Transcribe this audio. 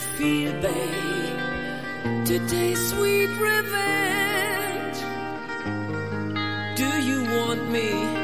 feel, babe. Today's sweet revenge. Do you want me?